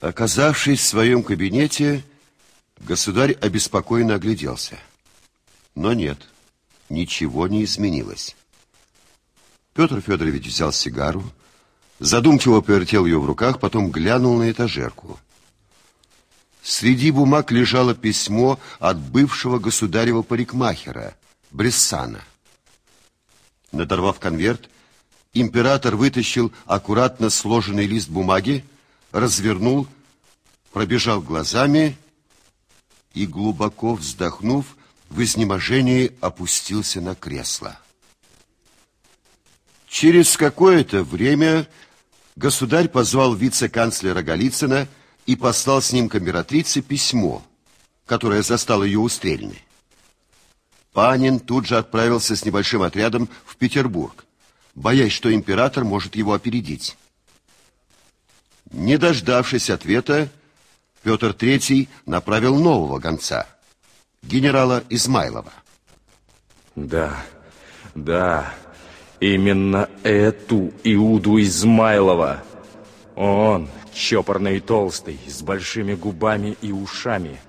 Оказавшись в своем кабинете, государь обеспокоенно огляделся. Но нет, ничего не изменилось. Петр Федорович взял сигару, задумчиво повертел ее в руках, потом глянул на этажерку. Среди бумаг лежало письмо от бывшего государева парикмахера, Брессана. Надорвав конверт, император вытащил аккуратно сложенный лист бумаги, развернул, пробежал глазами и, глубоко вздохнув, в изнеможении опустился на кресло. Через какое-то время государь позвал вице-канцлера Голицына и послал с ним к императрице письмо, которое застало ее у Стрельны. Панин тут же отправился с небольшим отрядом в Петербург, боясь, что император может его опередить. Не дождавшись ответа, Петр III направил нового гонца, генерала Измайлова. Да, да, именно эту Иуду Измайлова. Он, чопорный и толстый, с большими губами и ушами,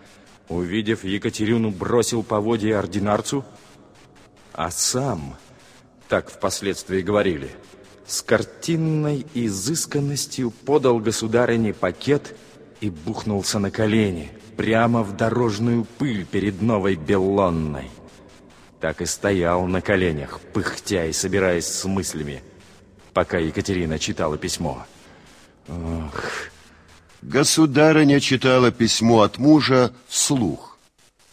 увидев Екатерину, бросил поводья ординарцу, а сам, так впоследствии говорили, — с картинной изысканностью подал государыне пакет и бухнулся на колени, прямо в дорожную пыль перед новой Беллонной. Так и стоял на коленях, пыхтя и собираясь с мыслями, пока Екатерина читала письмо. Ох... Государыня читала письмо от мужа вслух,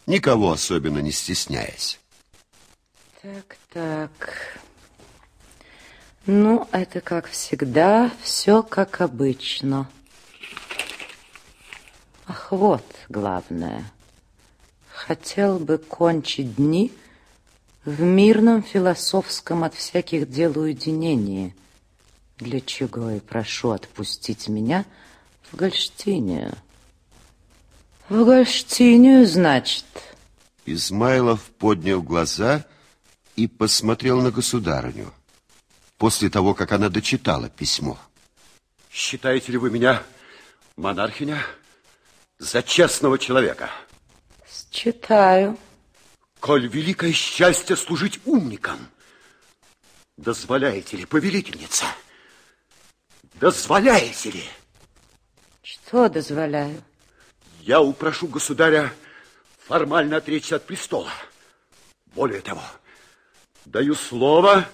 никого особенно не стесняясь. Так, так... Ну, это как всегда, все как обычно. Ах, вот главное. Хотел бы кончить дни в мирном философском от всяких дел уединении, для чего и прошу отпустить меня в Гольштинию. В Гольштинию, значит. Измайлов поднял глаза и посмотрел на государыню после того, как она дочитала письмо. Считаете ли вы меня, монархиня, за честного человека? Считаю. Коль великое счастье служить умникам, дозволяете ли, повелительница? Дозволяете ли? Что дозволяю? Я упрошу государя формально отречься от престола. Более того, даю слово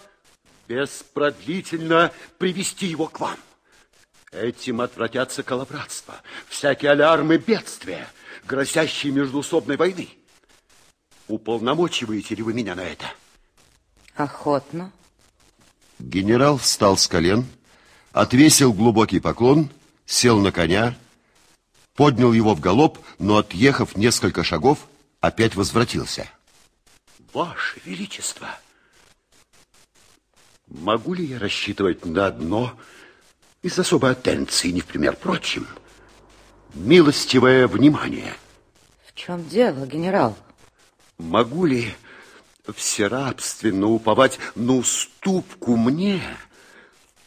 беспродлительно привести его к вам. Этим отвратятся коловратства, всякие алярмы бедствия, грозящие междуусобной войны. Уполномочиваете ли вы меня на это? Охотно. Генерал встал с колен, отвесил глубокий поклон, сел на коня, поднял его в галоп, но, отъехав несколько шагов, опять возвратился. Ваше Величество! Могу ли я рассчитывать на одно из особой атенции, не в пример прочим, милостивое внимание? В чем дело, генерал? Могу ли всерабственно уповать на уступку мне,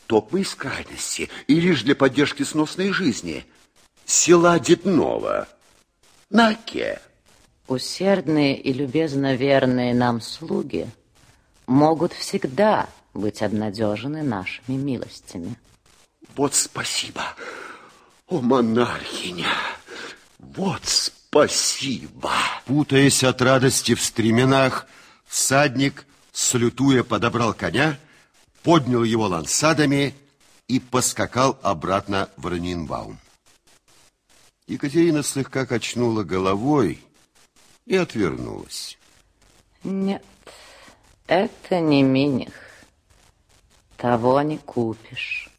топы из крайности, и лишь для поддержки сносной жизни села Деднова на Оке? Усердные и любезно верные нам слуги могут всегда быть обнадежены нашими милостями. Вот спасибо, о монархиня, вот спасибо. Путаясь от радости в стременах, всадник, слютуя, подобрал коня, поднял его лансадами и поскакал обратно в Ранинбаум. Екатерина слегка качнула головой и отвернулась. Нет, это не Миних того не купишь.